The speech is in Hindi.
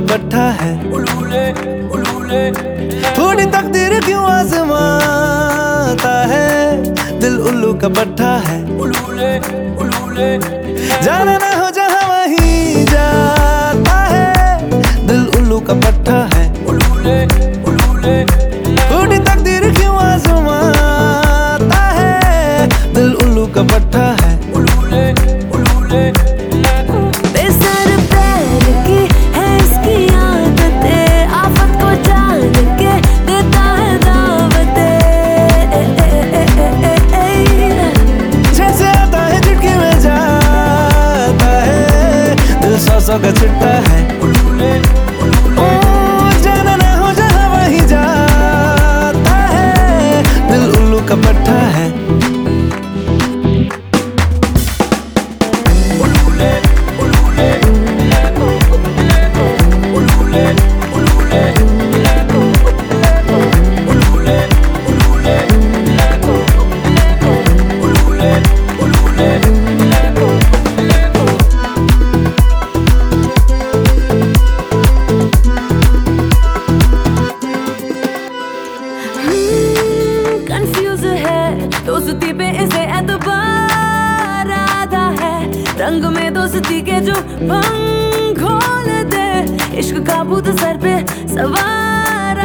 पट्टा है। उलूले उलूले थोड़ी तकदीर क्यों आजमाता है? दिल उल्लू का पट्टा है। उलूले उलूले जाना ना हो जहाँ वहीं जाता है। दिल उल्लू का पट्टा சொகச்சிட்ட दोस्ती के जो भंग खोल दे। इश्क काबू तो सर पे सवार